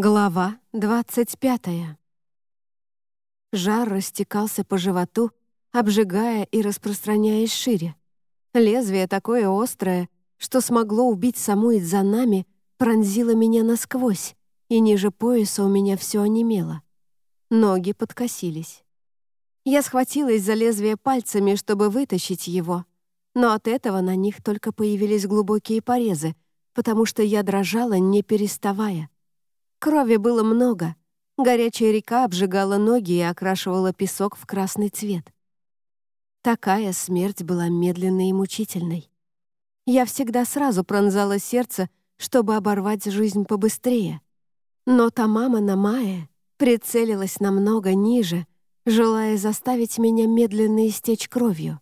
Глава 25. Жар растекался по животу, обжигая и распространяясь шире. Лезвие такое острое, что смогло убить саму Идзанами, пронзило меня насквозь, и ниже пояса у меня все онемело. Ноги подкосились. Я схватилась за лезвие пальцами, чтобы вытащить его, но от этого на них только появились глубокие порезы, потому что я дрожала, не переставая — Крови было много. Горячая река обжигала ноги и окрашивала песок в красный цвет. Такая смерть была медленной и мучительной. Я всегда сразу пронзала сердце, чтобы оборвать жизнь побыстрее. Но та мама на Мае прицелилась намного ниже, желая заставить меня медленно истечь кровью.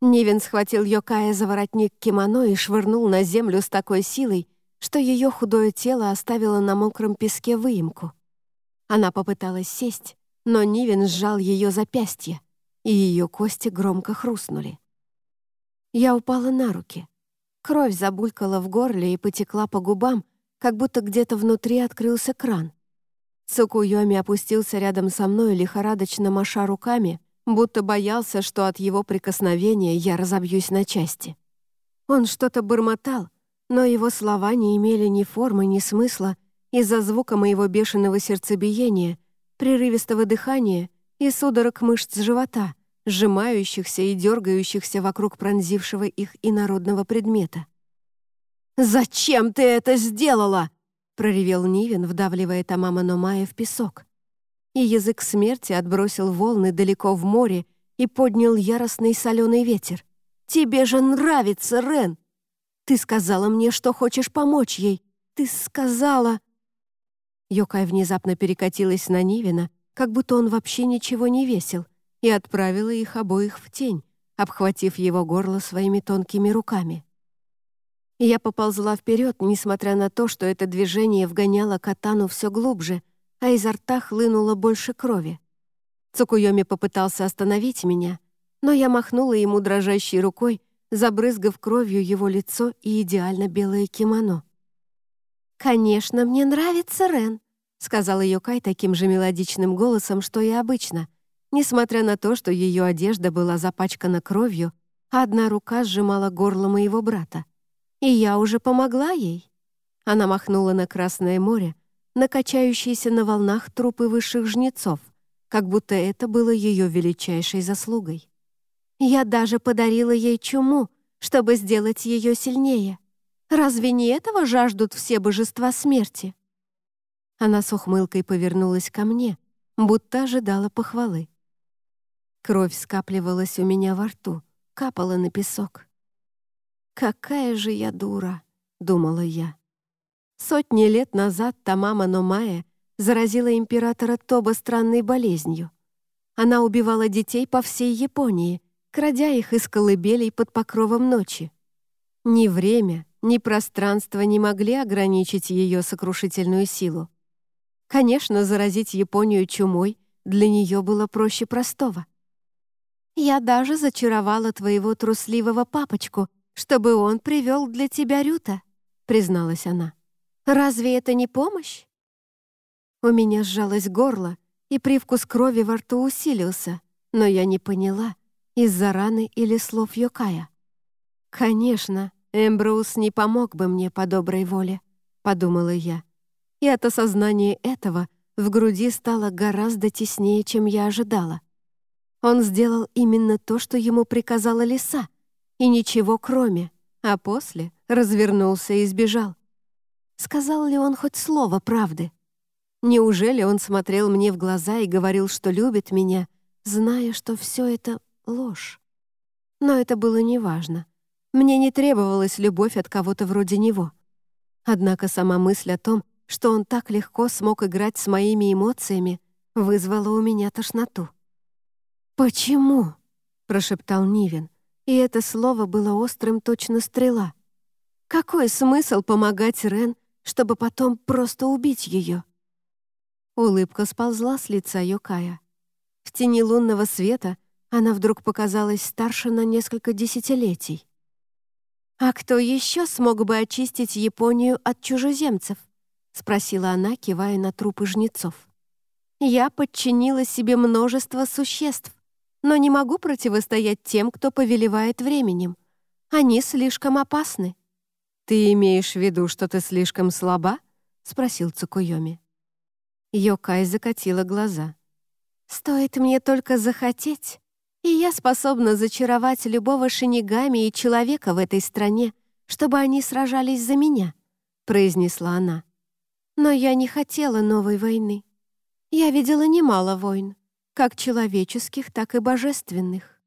Нивен схватил Йокая за воротник кимоно и швырнул на землю с такой силой, что ее худое тело оставило на мокром песке выемку. Она попыталась сесть, но Нивен сжал ее запястье, и ее кости громко хрустнули. Я упала на руки. Кровь забулькала в горле и потекла по губам, как будто где-то внутри открылся кран. Цукуйоми опустился рядом со мной, лихорадочно маша руками, будто боялся, что от его прикосновения я разобьюсь на части. Он что-то бормотал, но его слова не имели ни формы, ни смысла из-за звука моего бешеного сердцебиения, прерывистого дыхания и судорог мышц живота, сжимающихся и дергающихся вокруг пронзившего их инородного предмета. «Зачем ты это сделала?» — проревел Нивен, вдавливая Тамама Номая в песок. И язык смерти отбросил волны далеко в море и поднял яростный соленый ветер. «Тебе же нравится, Рен! Ты сказала мне, что хочешь помочь ей. Ты сказала...» Йокай внезапно перекатилась на Нивина, как будто он вообще ничего не весил, и отправила их обоих в тень, обхватив его горло своими тонкими руками. Я поползла вперед, несмотря на то, что это движение вгоняло катану все глубже, а изо рта хлынуло больше крови. Цукуйоми попытался остановить меня, но я махнула ему дрожащей рукой, забрызгав кровью его лицо и идеально белое кимоно. «Конечно, мне нравится Рен», — сказала Йокай таким же мелодичным голосом, что и обычно, несмотря на то, что ее одежда была запачкана кровью, а одна рука сжимала горло моего брата. «И я уже помогла ей». Она махнула на Красное море, на на волнах трупы высших жнецов, как будто это было ее величайшей заслугой. Я даже подарила ей чуму, чтобы сделать ее сильнее. Разве не этого жаждут все божества смерти?» Она с ухмылкой повернулась ко мне, будто ожидала похвалы. Кровь скапливалась у меня во рту, капала на песок. «Какая же я дура!» — думала я. Сотни лет назад Тамама Номая заразила императора Тоба странной болезнью. Она убивала детей по всей Японии, крадя их из колыбелей под покровом ночи. Ни время, ни пространство не могли ограничить ее сокрушительную силу. Конечно, заразить Японию чумой для нее было проще простого. «Я даже зачаровала твоего трусливого папочку, чтобы он привел для тебя Рюта», — призналась она. «Разве это не помощь?» У меня сжалось горло, и привкус крови во рту усилился, но я не поняла — из-за раны или слов Йокая? «Конечно, Эмброуз не помог бы мне по доброй воле», — подумала я. И от осознания этого в груди стало гораздо теснее, чем я ожидала. Он сделал именно то, что ему приказала лиса, и ничего кроме, а после развернулся и сбежал. Сказал ли он хоть слово правды? Неужели он смотрел мне в глаза и говорил, что любит меня, зная, что все это ложь. Но это было неважно. Мне не требовалась любовь от кого-то вроде него. Однако сама мысль о том, что он так легко смог играть с моими эмоциями, вызвала у меня тошноту. «Почему?» — прошептал Нивен, и это слово было острым точно стрела. «Какой смысл помогать Рен, чтобы потом просто убить ее?» Улыбка сползла с лица Йокая. В тени лунного света она вдруг показалась старше на несколько десятилетий. «А кто еще смог бы очистить Японию от чужеземцев?» — спросила она, кивая на трупы жнецов. «Я подчинила себе множество существ, но не могу противостоять тем, кто повелевает временем. Они слишком опасны». «Ты имеешь в виду, что ты слишком слаба?» — спросил Цукуйоми. Йокай закатила глаза. «Стоит мне только захотеть, и я способна зачаровать любого шинигами и человека в этой стране, чтобы они сражались за меня», — произнесла она. «Но я не хотела новой войны. Я видела немало войн, как человеческих, так и божественных.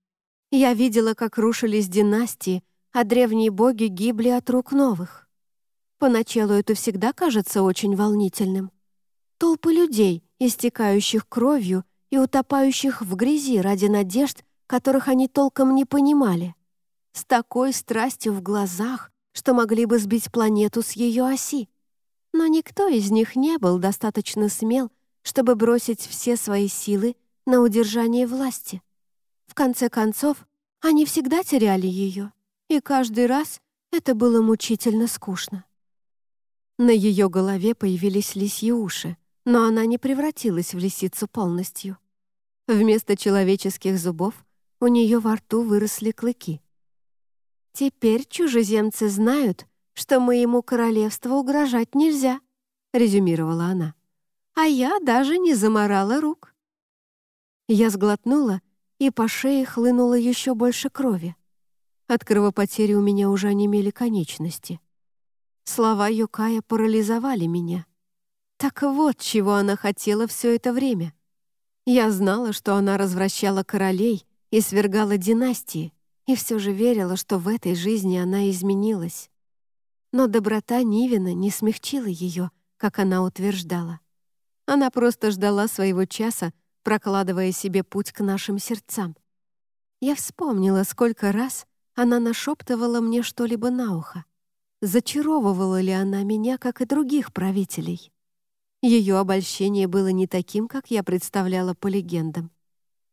Я видела, как рушились династии, а древние боги гибли от рук новых. Поначалу это всегда кажется очень волнительным. Толпы людей, истекающих кровью и утопающих в грязи ради надежд, которых они толком не понимали, с такой страстью в глазах, что могли бы сбить планету с ее оси. Но никто из них не был достаточно смел, чтобы бросить все свои силы на удержание власти. В конце концов, они всегда теряли ее, и каждый раз это было мучительно скучно. На ее голове появились лисьи уши, но она не превратилась в лисицу полностью. Вместо человеческих зубов у нее во рту выросли клыки. «Теперь чужеземцы знают, что моему королевству угрожать нельзя», — резюмировала она. «А я даже не заморала рук». Я сглотнула, и по шее хлынуло еще больше крови. От кровопотери у меня уже онемели конечности. Слова Юкая парализовали меня. Так вот, чего она хотела все это время. Я знала, что она развращала королей и свергала династии, и все же верила, что в этой жизни она изменилась. Но доброта Нивина не смягчила ее, как она утверждала. Она просто ждала своего часа, прокладывая себе путь к нашим сердцам. Я вспомнила, сколько раз она нашептывала мне что-либо на ухо. Зачаровывала ли она меня, как и других правителей? Ее обольщение было не таким, как я представляла по легендам.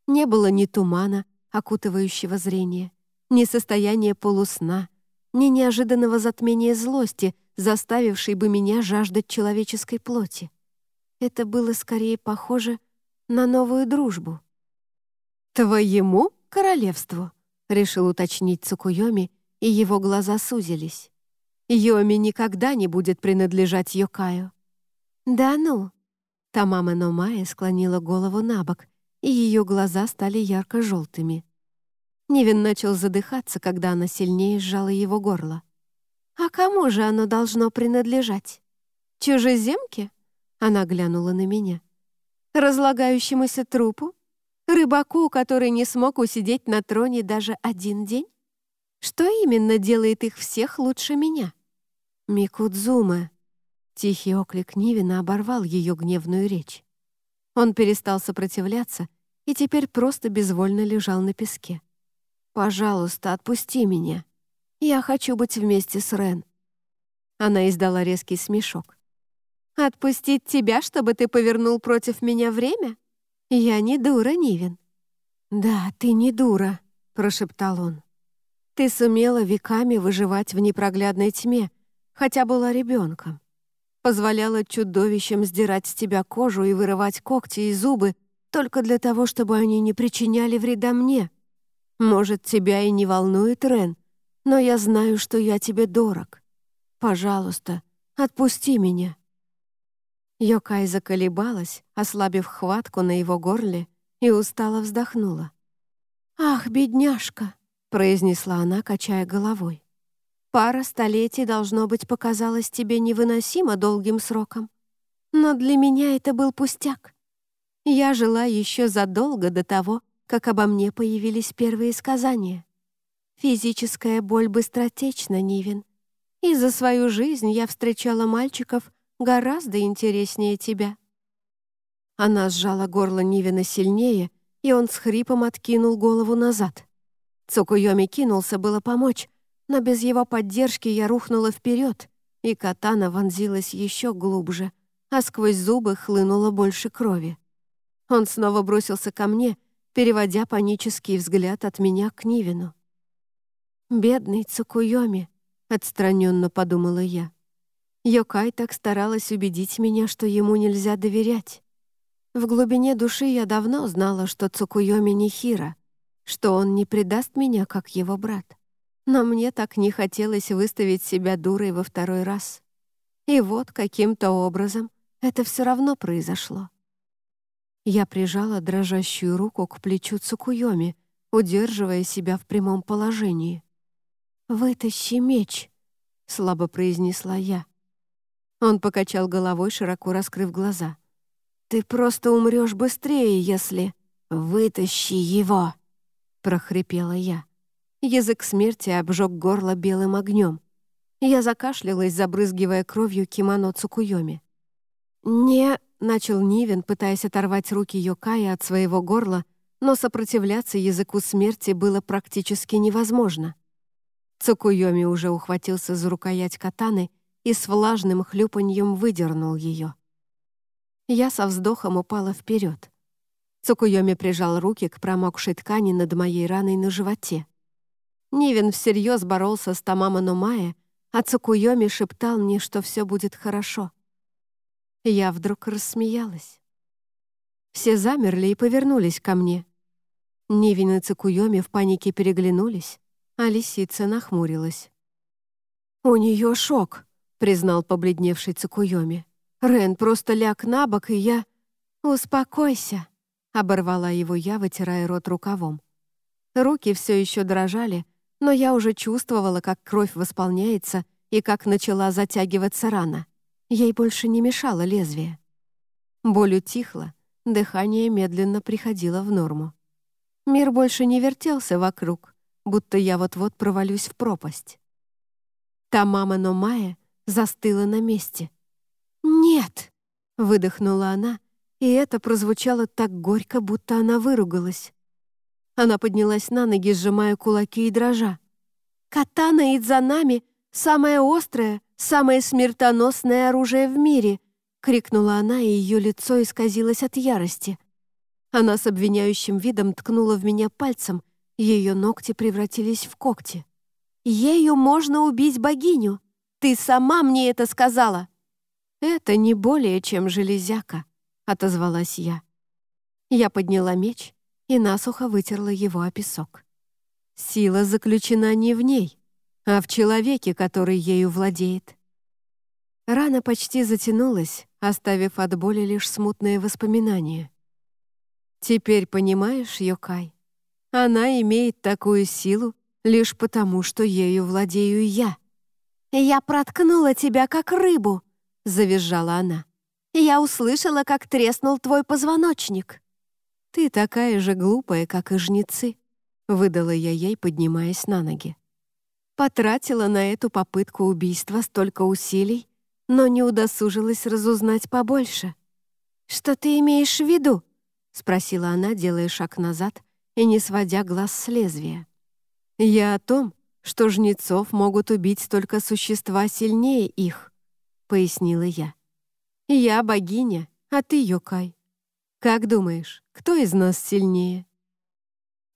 Не было ни тумана, окутывающего зрение, ни состояния полусна, ни неожиданного затмения злости, заставившей бы меня жаждать человеческой плоти. Это было скорее похоже на новую дружбу. «Твоему королевству?» — решил уточнить Цукуйоми, и его глаза сузились. «Йоми никогда не будет принадлежать Йокаю». «Да ну!» Тамама Номая склонила голову на бок, и ее глаза стали ярко-желтыми. Нивен начал задыхаться, когда она сильнее сжала его горло. «А кому же оно должно принадлежать? Чужеземке?» Она глянула на меня. «Разлагающемуся трупу? Рыбаку, который не смог усидеть на троне даже один день? Что именно делает их всех лучше меня?» «Микудзума», Тихий оклик Нивина оборвал ее гневную речь. Он перестал сопротивляться и теперь просто безвольно лежал на песке. «Пожалуйста, отпусти меня. Я хочу быть вместе с Рен». Она издала резкий смешок. «Отпустить тебя, чтобы ты повернул против меня время? Я не дура, Нивин». «Да, ты не дура», — прошептал он. «Ты сумела веками выживать в непроглядной тьме, хотя была ребенком. Позволяла чудовищам сдирать с тебя кожу и вырывать когти и зубы только для того, чтобы они не причиняли вреда мне. Может, тебя и не волнует, Рен, но я знаю, что я тебе дорог. Пожалуйста, отпусти меня». Йокай заколебалась, ослабив хватку на его горле, и устало вздохнула. «Ах, бедняжка!» — произнесла она, качая головой. «Пара столетий, должно быть, показалась тебе невыносимо долгим сроком. Но для меня это был пустяк. Я жила еще задолго до того, как обо мне появились первые сказания. Физическая боль быстротечна, Нивен. И за свою жизнь я встречала мальчиков гораздо интереснее тебя». Она сжала горло Нивина сильнее, и он с хрипом откинул голову назад. Цукуйоми кинулся было помочь, но без его поддержки я рухнула вперед, и катана вонзилась еще глубже, а сквозь зубы хлынуло больше крови. Он снова бросился ко мне, переводя панический взгляд от меня к Нивину. «Бедный Цукуйоми», — отстраненно подумала я. Йокай так старалась убедить меня, что ему нельзя доверять. В глубине души я давно знала, что Цукуйоми не Хира, что он не предаст меня, как его брат. Но мне так не хотелось выставить себя дурой во второй раз. И вот каким-то образом это все равно произошло. Я прижала дрожащую руку к плечу Цукуйоми, удерживая себя в прямом положении. «Вытащи меч», — слабо произнесла я. Он покачал головой, широко раскрыв глаза. «Ты просто умрешь быстрее, если...» «Вытащи его!» — прохрипела я. Язык смерти обжег горло белым огнем. Я закашлялась, забрызгивая кровью кимоно Цукуйоми. «Не...» — начал Нивен, пытаясь оторвать руки Йокая от своего горла, но сопротивляться языку смерти было практически невозможно. Цукуйоми уже ухватился за рукоять катаны и с влажным хлюпаньем выдернул ее. Я со вздохом упала вперед. Цукуйоми прижал руки к промокшей ткани над моей раной на животе. Нивен всерьез боролся с Тамама Нумая, а Цукуйоми шептал мне, что все будет хорошо. Я вдруг рассмеялась. Все замерли и повернулись ко мне. Нивин и Цукуйоми в панике переглянулись, а лисица нахмурилась. «У нее шок», — признал побледневший Цукуйоми. «Рен, просто ляг на бок, и я...» «Успокойся», — оборвала его я, вытирая рот рукавом. Руки все еще дрожали, но я уже чувствовала, как кровь восполняется и как начала затягиваться рана. Ей больше не мешало лезвие. Боль утихла, дыхание медленно приходило в норму. Мир больше не вертелся вокруг, будто я вот-вот провалюсь в пропасть. Та мама Номая застыла на месте. «Нет!» — выдохнула она, и это прозвучало так горько, будто она выругалась. Она поднялась на ноги, сжимая кулаки и дрожа. «Катана Идзанами — самое острое, самое смертоносное оружие в мире!» — крикнула она, и ее лицо исказилось от ярости. Она с обвиняющим видом ткнула в меня пальцем, ее ногти превратились в когти. «Ею можно убить богиню! Ты сама мне это сказала!» «Это не более, чем железяка», — отозвалась я. Я подняла меч, и насухо вытерла его о песок. Сила заключена не в ней, а в человеке, который ею владеет. Рана почти затянулась, оставив от боли лишь смутные воспоминания. Теперь понимаешь, Йокай, она имеет такую силу лишь потому, что ею владею я. «Я проткнула тебя, как рыбу», — завизжала она. «Я услышала, как треснул твой позвоночник». «Ты такая же глупая, как и жнецы», — выдала я ей, поднимаясь на ноги. Потратила на эту попытку убийства столько усилий, но не удосужилась разузнать побольше. «Что ты имеешь в виду?» — спросила она, делая шаг назад и не сводя глаз с лезвия. «Я о том, что жнецов могут убить только существа сильнее их», — пояснила я. «Я богиня, а ты Йокай. Как думаешь, кто из нас сильнее?»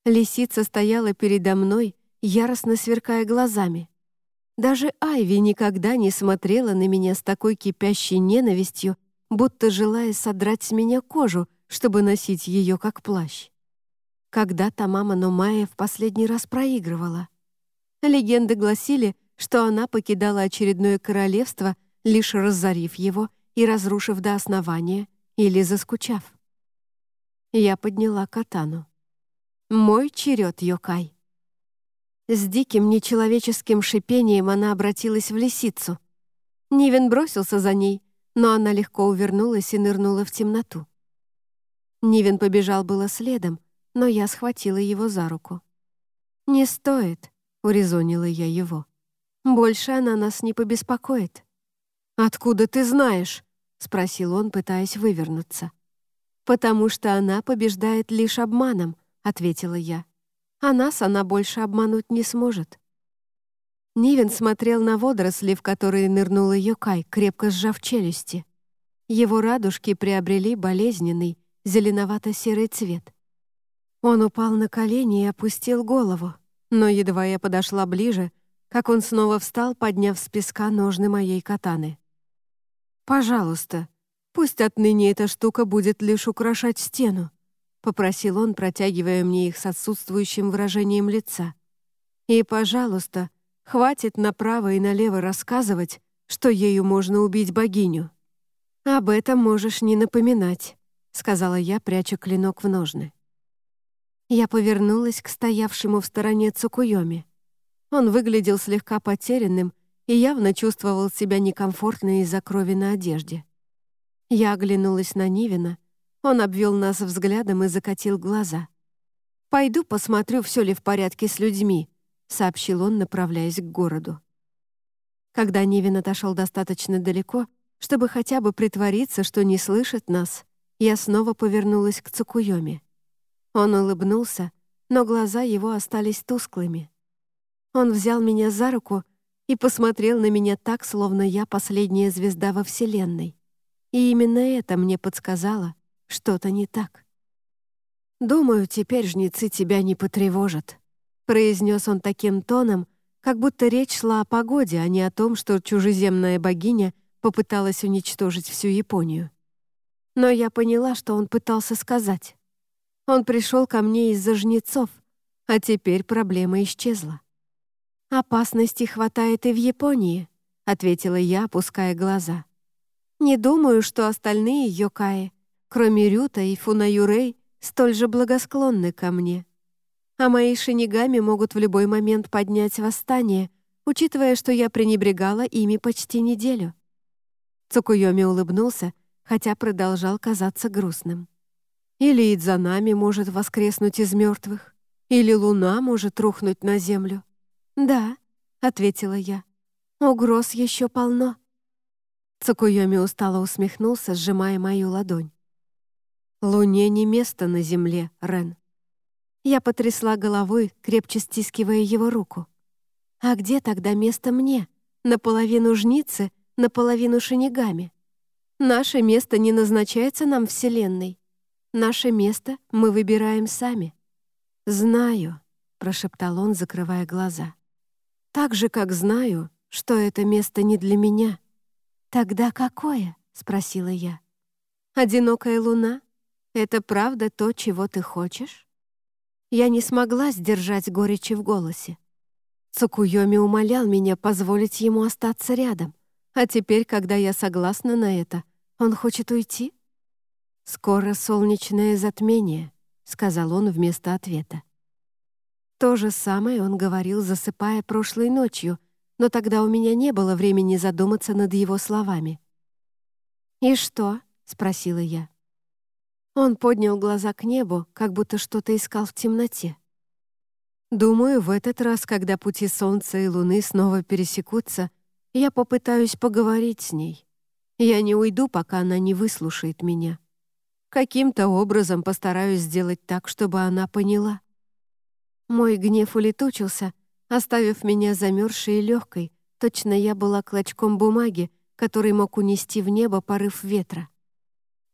Лисица стояла передо мной, яростно сверкая глазами. Даже Айви никогда не смотрела на меня с такой кипящей ненавистью, будто желая содрать с меня кожу, чтобы носить ее как плащ. Когда-то мама Номая в последний раз проигрывала. Легенды гласили, что она покидала очередное королевство, лишь разорив его и разрушив до основания или заскучав. Я подняла катану. «Мой черед, Йокай». С диким нечеловеческим шипением она обратилась в лисицу. Нивен бросился за ней, но она легко увернулась и нырнула в темноту. Нивен побежал было следом, но я схватила его за руку. «Не стоит», — урезонила я его. «Больше она нас не побеспокоит». «Откуда ты знаешь?» — спросил он, пытаясь вывернуться. «Потому что она побеждает лишь обманом», — ответила я. «А нас она больше обмануть не сможет». Нивен смотрел на водоросли, в которые нырнула Йокай, крепко сжав челюсти. Его радужки приобрели болезненный, зеленовато-серый цвет. Он упал на колени и опустил голову, но едва я подошла ближе, как он снова встал, подняв с песка ножны моей катаны. «Пожалуйста, пусть отныне эта штука будет лишь украшать стену», — попросил он, протягивая мне их с отсутствующим выражением лица. «И, пожалуйста, хватит направо и налево рассказывать, что ею можно убить богиню». «Об этом можешь не напоминать», — сказала я, пряча клинок в ножны. Я повернулась к стоявшему в стороне Цукуйоми. Он выглядел слегка потерянным и явно чувствовал себя некомфортно из-за крови на одежде. Я оглянулась на Нивина, он обвел нас взглядом и закатил глаза. «Пойду посмотрю, все ли в порядке с людьми», — сообщил он, направляясь к городу. Когда Нивин отошел достаточно далеко, чтобы хотя бы притвориться, что не слышит нас, я снова повернулась к Цукуйоме. Он улыбнулся, но глаза его остались тусклыми. Он взял меня за руку и посмотрел на меня так, словно я последняя звезда во Вселенной. И именно это мне подсказало, что-то не так. «Думаю, теперь жнецы тебя не потревожат», — произнес он таким тоном, как будто речь шла о погоде, а не о том, что чужеземная богиня попыталась уничтожить всю Японию. Но я поняла, что он пытался сказать. Он пришел ко мне из-за жнецов, а теперь проблема исчезла. «Опасности хватает и в Японии», — ответила я, опуская глаза. «Не думаю, что остальные йокаи, кроме Рюта и Фунаюрей, столь же благосклонны ко мне. А мои шинигами могут в любой момент поднять восстание, учитывая, что я пренебрегала ими почти неделю». Цукуйоми улыбнулся, хотя продолжал казаться грустным. Или Идзанами может воскреснуть из мертвых, или луна может рухнуть на землю. «Да», — ответила я, — «угроз еще полно». Цукуйоми устало усмехнулся, сжимая мою ладонь. «Луне не место на земле, Рен». Я потрясла головой, крепче стискивая его руку. «А где тогда место мне? Наполовину жницы, наполовину шинигами? Наше место не назначается нам Вселенной. Наше место мы выбираем сами». «Знаю», — прошептал он, закрывая глаза. «Так же, как знаю, что это место не для меня». «Тогда какое?» — спросила я. «Одинокая луна? Это правда то, чего ты хочешь?» Я не смогла сдержать горечи в голосе. Цукуйоми умолял меня позволить ему остаться рядом, а теперь, когда я согласна на это, он хочет уйти? «Скоро солнечное затмение», — сказал он вместо ответа. То же самое он говорил, засыпая прошлой ночью, но тогда у меня не было времени задуматься над его словами. «И что?» — спросила я. Он поднял глаза к небу, как будто что-то искал в темноте. «Думаю, в этот раз, когда пути Солнца и Луны снова пересекутся, я попытаюсь поговорить с ней. Я не уйду, пока она не выслушает меня». Каким-то образом постараюсь сделать так, чтобы она поняла. Мой гнев улетучился, оставив меня замерзшей и легкой. Точно я была клочком бумаги, который мог унести в небо порыв ветра.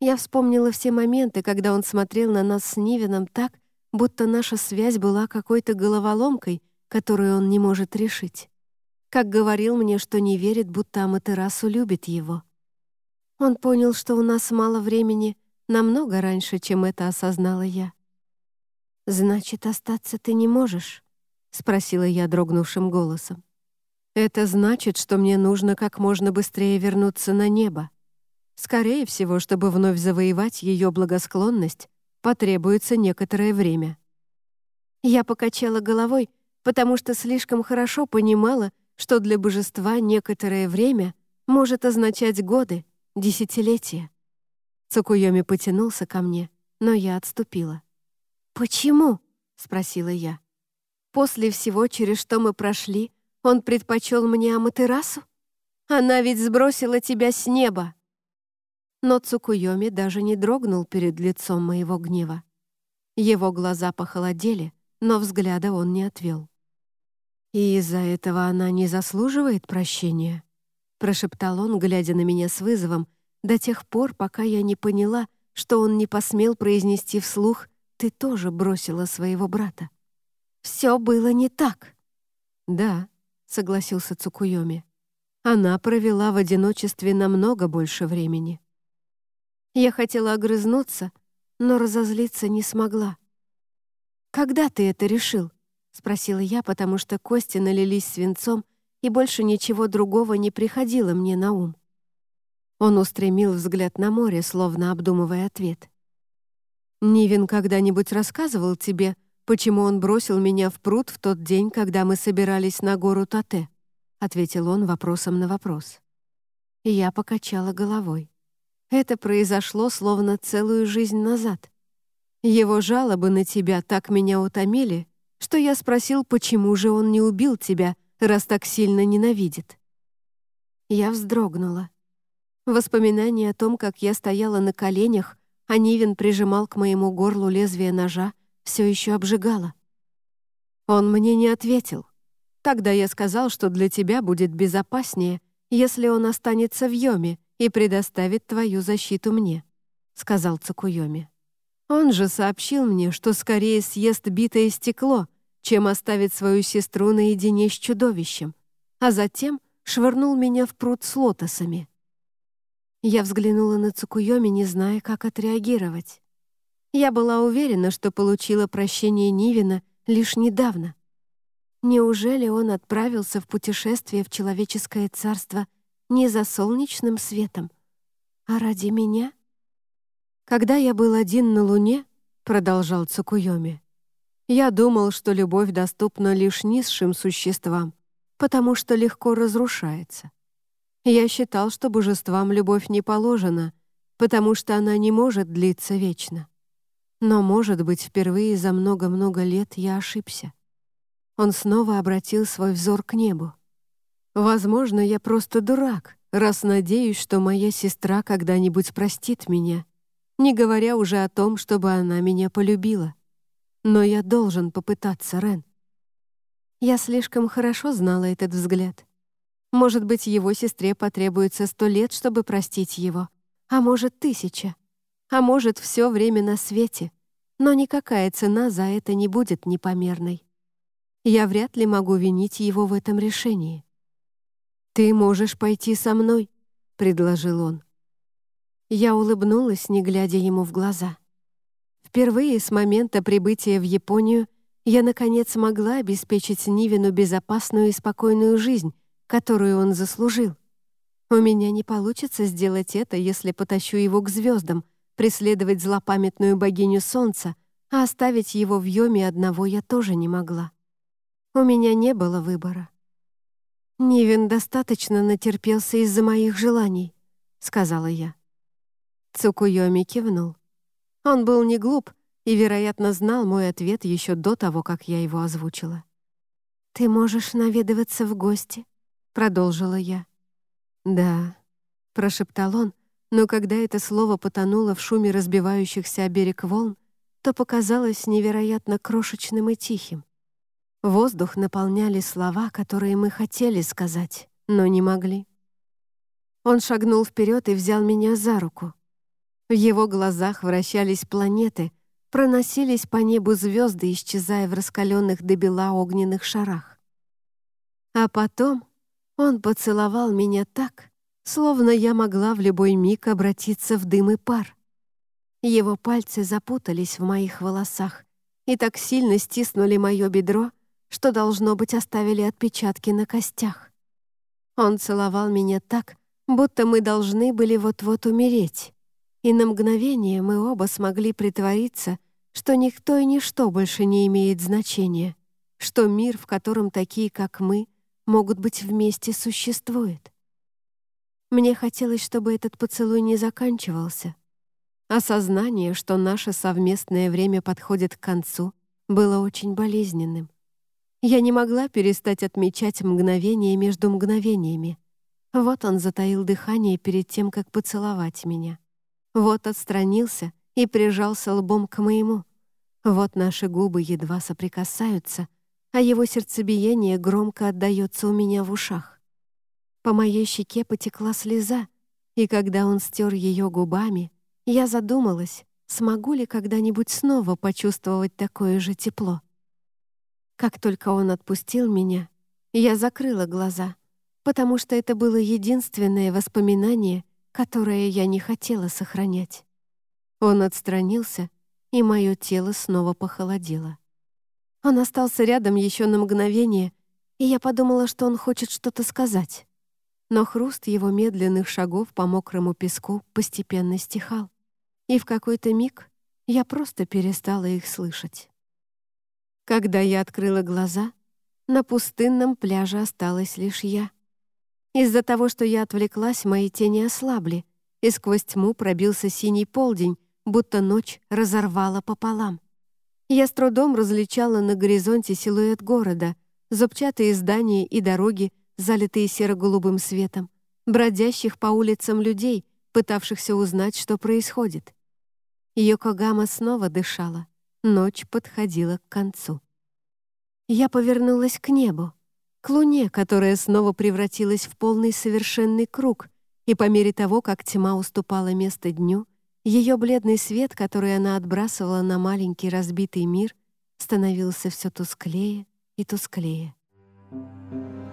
Я вспомнила все моменты, когда он смотрел на нас с Нивином так, будто наша связь была какой-то головоломкой, которую он не может решить. Как говорил мне, что не верит, будто Аматерасу любит его. Он понял, что у нас мало времени — намного раньше, чем это осознала я. «Значит, остаться ты не можешь?» — спросила я дрогнувшим голосом. «Это значит, что мне нужно как можно быстрее вернуться на небо. Скорее всего, чтобы вновь завоевать ее благосклонность, потребуется некоторое время». Я покачала головой, потому что слишком хорошо понимала, что для божества некоторое время может означать годы, десятилетия. Цукуйоми потянулся ко мне, но я отступила. «Почему?» — спросила я. «После всего, через что мы прошли, он предпочел мне Аматерасу? Она ведь сбросила тебя с неба!» Но Цукуйоми даже не дрогнул перед лицом моего гнева. Его глаза похолодели, но взгляда он не отвел. «И из-за этого она не заслуживает прощения?» — прошептал он, глядя на меня с вызовом до тех пор, пока я не поняла, что он не посмел произнести вслух «ты тоже бросила своего брата». «Все было не так». «Да», — согласился Цукуйоми. Она провела в одиночестве намного больше времени. Я хотела огрызнуться, но разозлиться не смогла. «Когда ты это решил?» — спросила я, потому что кости налились свинцом, и больше ничего другого не приходило мне на ум. Он устремил взгляд на море, словно обдумывая ответ. «Нивин когда-нибудь рассказывал тебе, почему он бросил меня в пруд в тот день, когда мы собирались на гору Тате?» — ответил он вопросом на вопрос. И я покачала головой. Это произошло словно целую жизнь назад. Его жалобы на тебя так меня утомили, что я спросил, почему же он не убил тебя, раз так сильно ненавидит. Я вздрогнула. Воспоминание о том, как я стояла на коленях, а Нивен прижимал к моему горлу лезвие ножа, все еще обжигало. Он мне не ответил. Тогда я сказал, что для тебя будет безопаснее, если он останется в Йоме и предоставит твою защиту мне», — сказал Цукуйоми. Он же сообщил мне, что скорее съест битое стекло, чем оставит свою сестру наедине с чудовищем, а затем швырнул меня в пруд с лотосами. Я взглянула на Цукуйоми, не зная, как отреагировать. Я была уверена, что получила прощение Нивина лишь недавно. Неужели он отправился в путешествие в человеческое царство не за солнечным светом, а ради меня? «Когда я был один на Луне», — продолжал Цукуйоми, «я думал, что любовь доступна лишь низшим существам, потому что легко разрушается. Я считал, что божествам любовь не положена, потому что она не может длиться вечно. Но, может быть, впервые за много-много лет я ошибся. Он снова обратил свой взор к небу. Возможно, я просто дурак, раз надеюсь, что моя сестра когда-нибудь простит меня не говоря уже о том, чтобы она меня полюбила. Но я должен попытаться, Рен. Я слишком хорошо знала этот взгляд. Может быть, его сестре потребуется сто лет, чтобы простить его, а может, тысяча, а может, все время на свете, но никакая цена за это не будет непомерной. Я вряд ли могу винить его в этом решении. «Ты можешь пойти со мной», — предложил он. Я улыбнулась, не глядя ему в глаза. Впервые с момента прибытия в Японию я, наконец, могла обеспечить Нивину безопасную и спокойную жизнь, которую он заслужил. У меня не получится сделать это, если потащу его к звездам, преследовать злопамятную богиню солнца, а оставить его в Йоме одного я тоже не могла. У меня не было выбора. «Нивен достаточно натерпелся из-за моих желаний», — сказала я. Цукуйоми кивнул. Он был не глуп и, вероятно, знал мой ответ еще до того, как я его озвучила. «Ты можешь наведываться в гости?» — продолжила я. «Да», — прошептал он, но когда это слово потонуло в шуме разбивающихся о берег волн, то показалось невероятно крошечным и тихим. Воздух наполняли слова, которые мы хотели сказать, но не могли. Он шагнул вперед и взял меня за руку. В его глазах вращались планеты, проносились по небу звезды, исчезая в раскаленных до бела огненных шарах. А потом он поцеловал меня так, словно я могла в любой миг обратиться в дым и пар. Его пальцы запутались в моих волосах и так сильно стиснули мое бедро, что, должно быть, оставили отпечатки на костях. Он целовал меня так, будто мы должны были вот-вот умереть и на мгновение мы оба смогли притвориться, что никто и ничто больше не имеет значения, что мир, в котором такие, как мы, могут быть вместе, существует. Мне хотелось, чтобы этот поцелуй не заканчивался. Осознание, что наше совместное время подходит к концу, было очень болезненным. Я не могла перестать отмечать мгновение между мгновениями. Вот он затаил дыхание перед тем, как поцеловать меня. Вот отстранился и прижался лбом к моему. Вот наши губы едва соприкасаются, а его сердцебиение громко отдаётся у меня в ушах. По моей щеке потекла слеза, и когда он стер ее губами, я задумалась, смогу ли когда-нибудь снова почувствовать такое же тепло. Как только он отпустил меня, я закрыла глаза, потому что это было единственное воспоминание, которое я не хотела сохранять. Он отстранился, и мое тело снова похолодело. Он остался рядом еще на мгновение, и я подумала, что он хочет что-то сказать. Но хруст его медленных шагов по мокрому песку постепенно стихал, и в какой-то миг я просто перестала их слышать. Когда я открыла глаза, на пустынном пляже осталась лишь я. Из-за того, что я отвлеклась, мои тени ослабли, и сквозь тьму пробился синий полдень, будто ночь разорвала пополам. Я с трудом различала на горизонте силуэт города, зубчатые здания и дороги, залитые серо-голубым светом, бродящих по улицам людей, пытавшихся узнать, что происходит. Йокогама снова дышала. Ночь подходила к концу. Я повернулась к небу, к луне, которая снова превратилась в полный совершенный круг, и по мере того, как тьма уступала место дню, ее бледный свет, который она отбрасывала на маленький разбитый мир, становился все тусклее и тусклее. Thank you.